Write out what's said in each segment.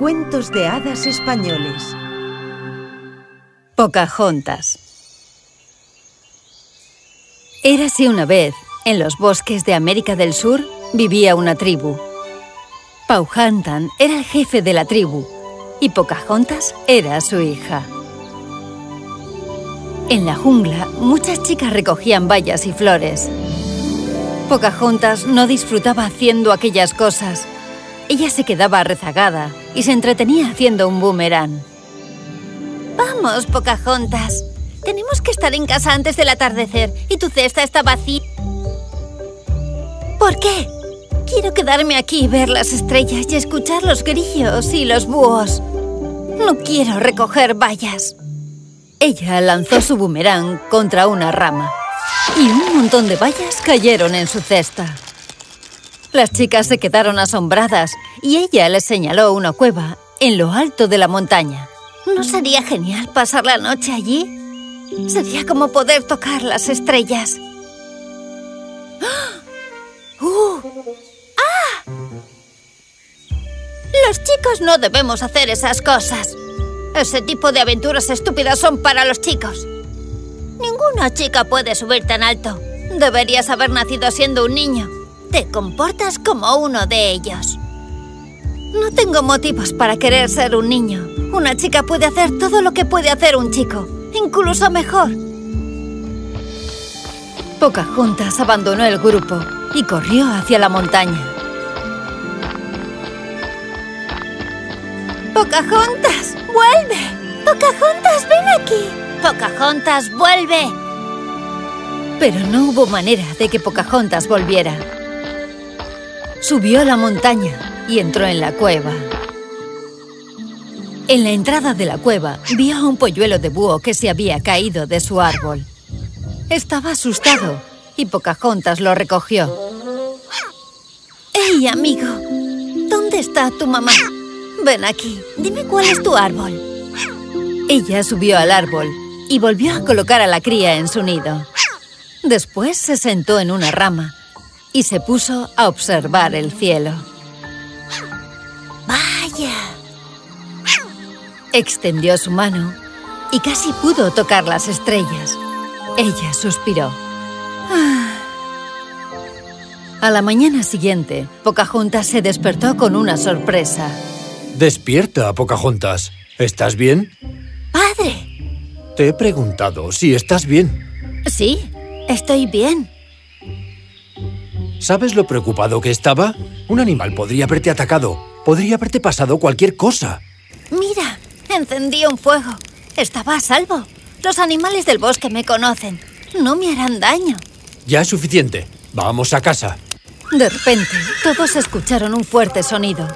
Cuentos de hadas españoles. Pocahontas. Érase una vez, en los bosques de América del Sur, vivía una tribu. Powhatan era el jefe de la tribu y Pocahontas era su hija. En la jungla, muchas chicas recogían bayas y flores. Pocahontas no disfrutaba haciendo aquellas cosas. Ella se quedaba rezagada y se entretenía haciendo un boomerang. Vamos, Pocahontas. Tenemos que estar en casa antes del atardecer y tu cesta está vacía. ¿Por qué? Quiero quedarme aquí y ver las estrellas y escuchar los grillos y los búhos. No quiero recoger bayas. Ella lanzó su boomerang contra una rama y un montón de bayas cayeron en su cesta. Las chicas se quedaron asombradas y ella les señaló una cueva en lo alto de la montaña. ¿No sería genial pasar la noche allí? Sería como poder tocar las estrellas. ¡Uh! ¡Ah! Los chicos no debemos hacer esas cosas. Ese tipo de aventuras estúpidas son para los chicos. Ninguna chica puede subir tan alto. Deberías haber nacido siendo un niño. Te comportas como uno de ellos. No tengo motivos para querer ser un niño. Una chica puede hacer todo lo que puede hacer un chico, incluso mejor. Pocahontas abandonó el grupo y corrió hacia la montaña. ¡Pocahontas! ¡Vuelve! ¡Pocahontas, ven aquí! ¡Pocahontas, vuelve! Pero no hubo manera de que Pocahontas volviera. Subió a la montaña y entró en la cueva. En la entrada de la cueva vio a un polluelo de búho que se había caído de su árbol. Estaba asustado y Pocahontas lo recogió. ¡Hey, amigo! ¿Dónde está tu mamá? Ven aquí, dime cuál es tu árbol. Ella subió al árbol y volvió a colocar a la cría en su nido. Después se sentó en una rama y se puso a observar el cielo. ¡Vaya! Extendió su mano y casi pudo tocar las estrellas. Ella suspiró. A la mañana siguiente, Pocahontas se despertó con una sorpresa. Despierta, Pocahontas. ¿Estás bien? ¡Padre! Te he preguntado si estás bien. Sí, estoy bien. ¿Sabes lo preocupado que estaba? Un animal podría haberte atacado. Podría haberte pasado cualquier cosa. Mira, encendí un fuego. Estaba a salvo. Los animales del bosque me conocen. No me harán daño. Ya es suficiente. Vamos a casa. De repente, todos escucharon un fuerte sonido.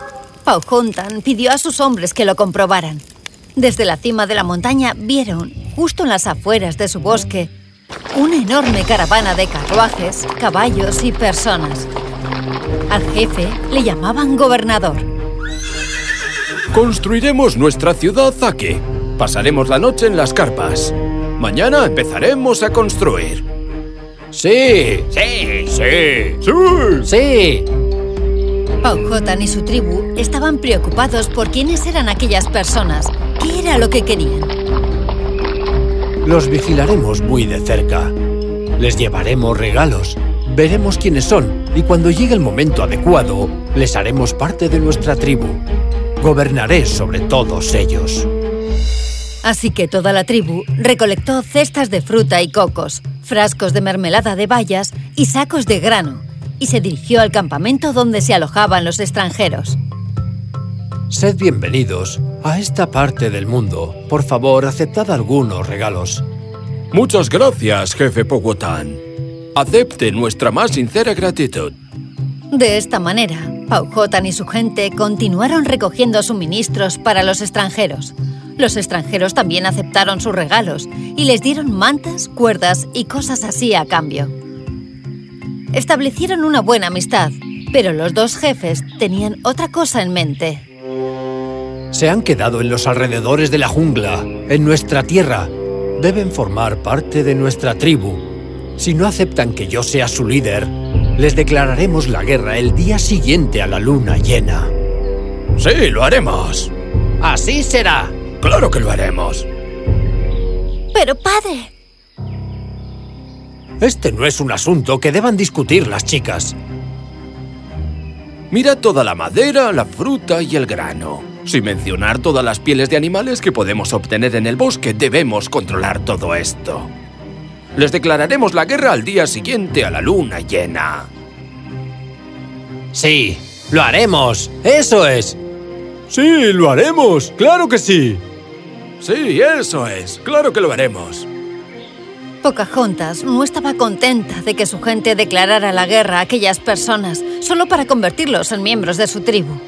Pocahontas pidió a sus hombres que lo comprobaran. Desde la cima de la montaña vieron, justo en las afueras de su bosque, una enorme caravana de carruajes, caballos y personas. Al jefe le llamaban gobernador. Construiremos nuestra ciudad aquí. Pasaremos la noche en las carpas. Mañana empezaremos a construir. ¡Sí! ¡Sí! ¡Sí! ¡Sí! ¡Sí! Powhatan y su tribu estaban preocupados por quiénes eran aquellas personas. ¿Qué era lo que querían? Los vigilaremos muy de cerca. Les llevaremos regalos. Veremos quiénes son y cuando llegue el momento adecuado, les haremos parte de nuestra tribu. Gobernaré sobre todos ellos. Así que toda la tribu recolectó cestas de fruta y cocos, frascos de mermelada de bayas y sacos de grano, y se dirigió al campamento donde se alojaban los extranjeros. Sed bienvenidos a esta parte del mundo. Por favor, aceptad algunos regalos. Muchas gracias, jefe Powhatan. Acepte nuestra más sincera gratitud. De esta manera, Powhatan y su gente continuaron recogiendo suministros para los extranjeros. Los extranjeros también aceptaron sus regalos y les dieron mantas, cuerdas y cosas así a cambio. Establecieron una buena amistad, pero los dos jefes tenían otra cosa en mente. Se han quedado en los alrededores de la jungla, en nuestra tierra. Deben formar parte de nuestra tribu. Si no aceptan que yo sea su líder, les declararemos la guerra el día siguiente a la luna llena. Sí, lo haremos. Así será. ¡Claro que lo haremos! Pero padre... Este no es un asunto que deban discutir las chicas. Mira toda la madera, la fruta y el grano. Sin mencionar todas las pieles de animales que podemos obtener en el bosque, debemos controlar todo esto. Les declararemos la guerra al día siguiente a la luna llena. Sí, lo haremos. Eso es. Sí, lo haremos. Claro que sí. Sí, eso es. Claro que lo haremos. Pocahontas no estaba contenta de que su gente declarara la guerra a aquellas personas solo para convertirlos en miembros de su tribu.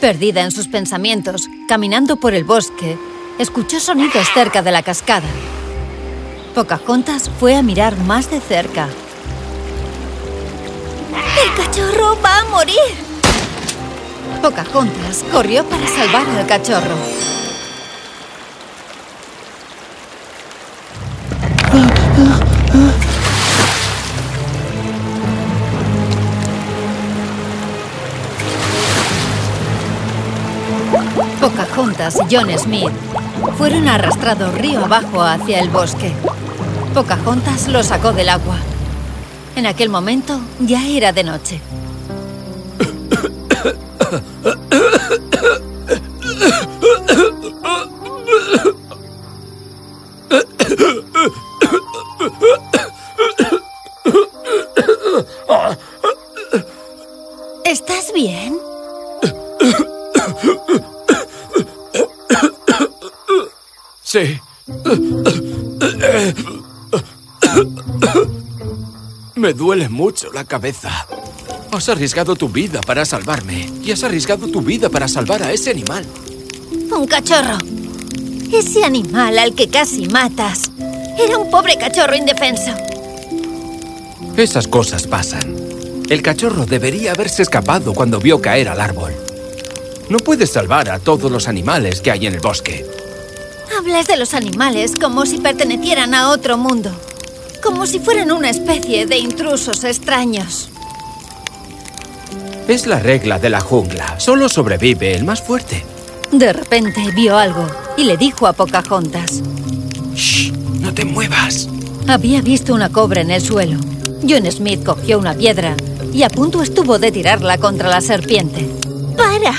Perdida en sus pensamientos, caminando por el bosque, escuchó sonidos cerca de la cascada. Pocahontas fue a mirar más de cerca. ¡El cachorro va a morir! Pocahontas corrió para salvar al cachorro. Y John Smith fueron arrastrados río abajo hacia el bosque. Pocahontas lo sacó del agua. En aquel momento ya era de noche. Me duele mucho la cabeza. Has arriesgado tu vida para salvarme. Y has arriesgado tu vida para salvar a ese animal. Un cachorro. Ese animal al que casi matas. Era un pobre cachorro indefenso. Esas cosas pasan. El cachorro debería haberse escapado cuando vio caer al árbol. No puedes salvar a todos los animales que hay en el bosque. Hablas de los animales como si pertenecieran a otro mundo. Como si fueran una especie de intrusos extraños. Es la regla de la jungla. Solo sobrevive el más fuerte. De repente vio algo y le dijo a Pocahontas. ¡Shh! ¡No te muevas! Había visto una cobra en el suelo. John Smith cogió una piedra y a punto estuvo de tirarla contra la serpiente. ¡Para!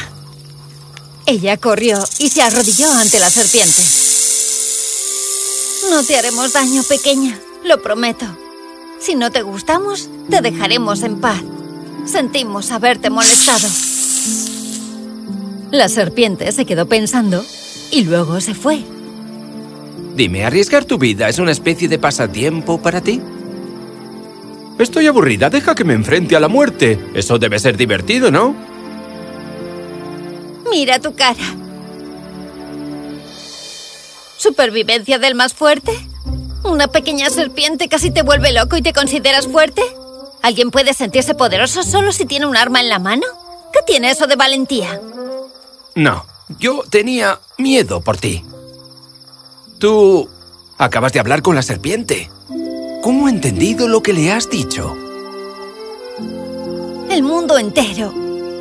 Ella corrió y se arrodilló ante la serpiente. No te haremos daño, pequeña. Lo prometo. Si no te gustamos, te dejaremos en paz. Sentimos haberte molestado. La serpiente se quedó pensando y luego se fue. Dime, ¿arriesgar tu vida es una especie de pasatiempo para ti? Estoy aburrida, deja que me enfrente a la muerte. Eso debe ser divertido, ¿no? Mira tu cara. ¿Supervivencia del más fuerte? ¿Una pequeña serpiente casi te vuelve loco y te consideras fuerte? ¿Alguien puede sentirse poderoso solo si tiene un arma en la mano? ¿Qué tiene eso de valentía? No, yo tenía miedo por ti. Tú acabas de hablar con la serpiente. ¿Cómo ha entendido lo que le has dicho? El mundo entero,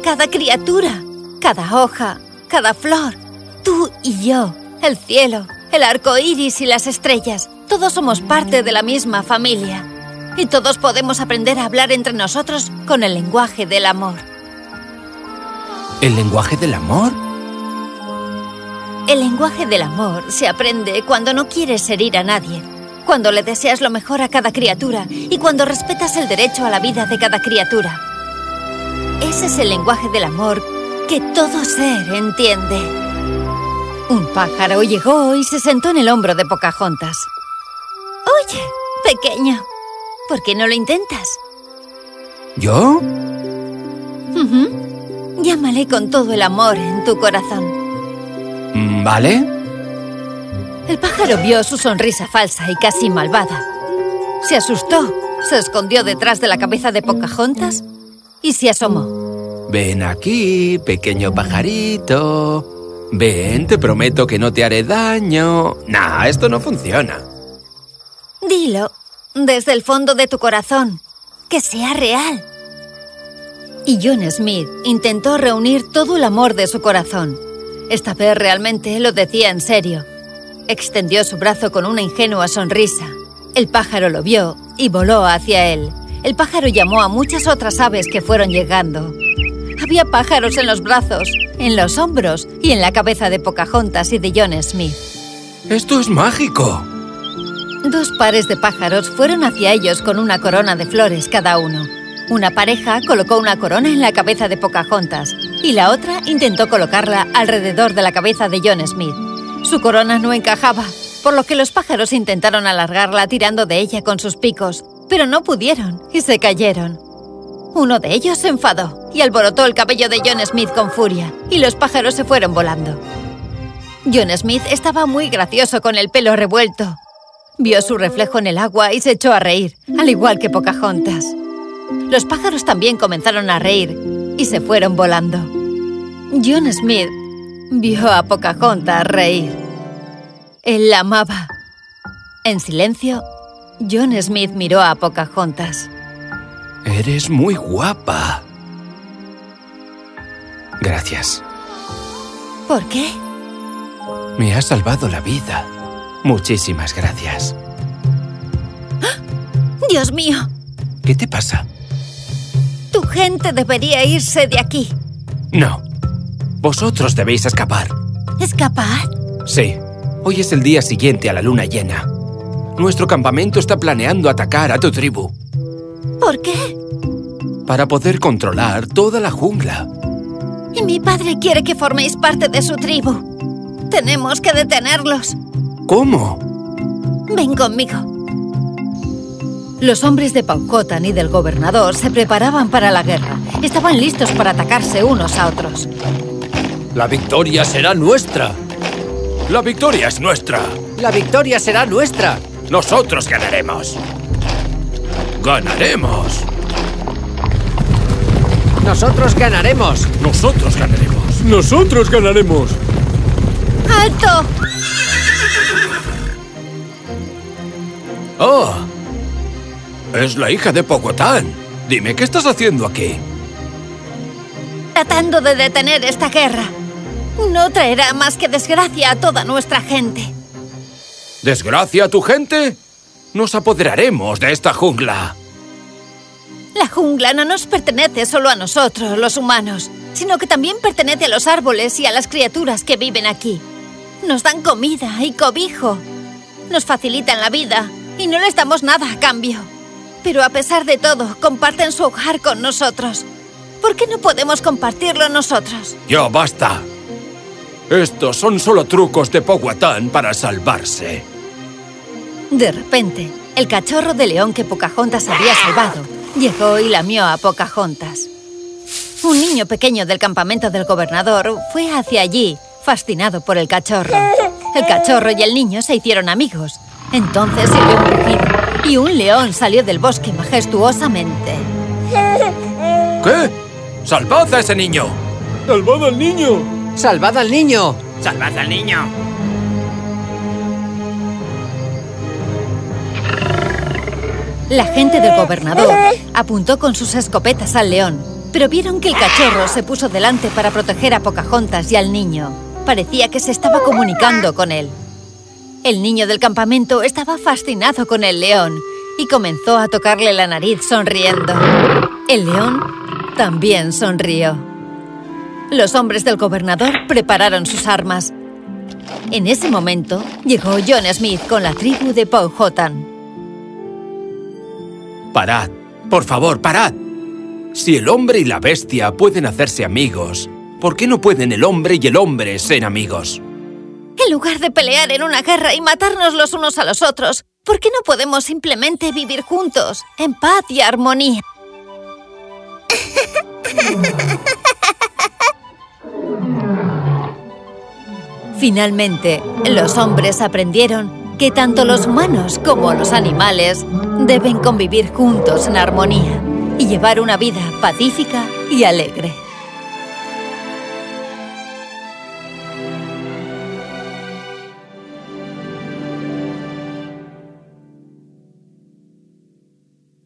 cada criatura, cada hoja, cada flor, tú y yo, el cielo, el arco iris y las estrellas, todos somos parte de la misma familia. Y todos podemos aprender a hablar entre nosotros con el lenguaje del amor. ¿El lenguaje del amor? El lenguaje del amor se aprende cuando no quieres herir a nadie, cuando le deseas lo mejor a cada criatura y cuando respetas el derecho a la vida de cada criatura. Ese es el lenguaje del amor que todo ser entiende. Un pájaro llegó y se sentó en el hombro de Pocahontas. Oye, pequeño, ¿por qué no lo intentas? ¿Yo? Ujú. Llámale con todo el amor en tu corazón. Mm, ¿Vale? El pájaro vio su sonrisa falsa y casi malvada. Se asustó, se escondió detrás de la cabeza de Pocahontas y se asomó. Ven aquí, pequeño pajarito. Ven, te prometo que no te haré daño. Nah, esto no funciona. Dilo, desde el fondo de tu corazón, que sea real. Y John Smith intentó reunir todo el amor de su corazón. Esta vez realmente lo decía en serio. Extendió su brazo con una ingenua sonrisa. El pájaro lo vio y voló hacia él. El pájaro llamó a muchas otras aves que fueron llegando. Había pájaros en los brazos, en los hombros y en la cabeza de Pocahontas y de John Smith. ¡Esto es mágico! Dos pares de pájaros fueron hacia ellos con una corona de flores cada uno. Una pareja colocó una corona en la cabeza de Pocahontas y la otra intentó colocarla alrededor de la cabeza de John Smith. Su corona no encajaba, por lo que los pájaros intentaron alargarla tirando de ella con sus picos, pero no pudieron y se cayeron. Uno de ellos se enfadó y alborotó el cabello de John Smith con furia, y los pájaros se fueron volando. John Smith estaba muy gracioso con el pelo revuelto. Vio su reflejo en el agua y se echó a reír, al igual que Pocahontas. Los pájaros también comenzaron a reír y se fueron volando. John Smith vio a Pocahontas reír. Él la amaba. En silencio, John Smith miró a Pocahontas. Eres muy guapa. Gracias. ¿Por qué? Me has salvado la vida. Muchísimas gracias. ¡Dios mío! ¿Qué te pasa? Tu gente debería irse de aquí. No. Vosotros debéis escapar. ¿Escapar? Sí. Hoy es el día siguiente a la luna llena. Nuestro campamento está planeando atacar a tu tribu. ¿Por qué? Para poder controlar toda la jungla. Y mi padre quiere que forméis parte de su tribu. Tenemos que detenerlos. ¿Cómo? Ven conmigo. Los hombres de Paucotan y del gobernador se preparaban para la guerra. Estaban listos para atacarse unos a otros. La victoria será nuestra. La victoria es nuestra. La victoria será nuestra. Nosotros ganaremos. ¡Ganaremos! Nosotros ganaremos. Nosotros ganaremos. Nosotros ganaremos. ¡Alto! ¡Oh! Es la hija de Pocotán. Dime, ¿qué estás haciendo aquí? Tratando de detener esta guerra. No traerá más que desgracia a toda nuestra gente. ¿Desgracia a tu gente? Nos apoderaremos de esta jungla. La jungla no nos pertenece solo a nosotros, los humanos, sino que también pertenece a los árboles y a las criaturas que viven aquí. Nos dan comida y cobijo. Nos facilitan la vida y no les damos nada a cambio. Pero a pesar de todo, comparten su hogar con nosotros. ¿Por qué no podemos compartirlo nosotros? Ya basta. Estos son solo trucos de Powhatan para salvarse. De repente, el cachorro de león que Pocahontas había salvado llegó y lamió a Pocahontas. Un niño pequeño del campamento del gobernador fue hacia allí, fascinado por el cachorro. El cachorro y el niño se hicieron amigos. Entonces se oyó un rugido y un león salió del bosque majestuosamente. ¿Qué? ¡Salvad a ese niño! ¡Salvad al niño! ¡Salvad al niño! ¡Salvad al niño! La gente del gobernador apuntó con sus escopetas al león, pero vieron que el cachorro se puso delante para proteger a Pocahontas y al niño. Parecía que se estaba comunicando con él. El niño del campamento estaba fascinado con el león y comenzó a tocarle la nariz sonriendo. El león también sonrió. Los hombres del gobernador prepararon sus armas. En ese momento llegó John Smith con la tribu de Powhatan. Parad. Por favor, parad. Si el hombre y la bestia pueden hacerse amigos, ¿por qué no pueden el hombre y el hombre ser amigos? En lugar de pelear en una guerra y matarnos los unos a los otros, ¿por qué no podemos simplemente vivir juntos, en paz y armonía? Finalmente, los hombres aprendieron que tanto los humanos como los animales deben convivir juntos en armonía y llevar una vida pacífica y alegre.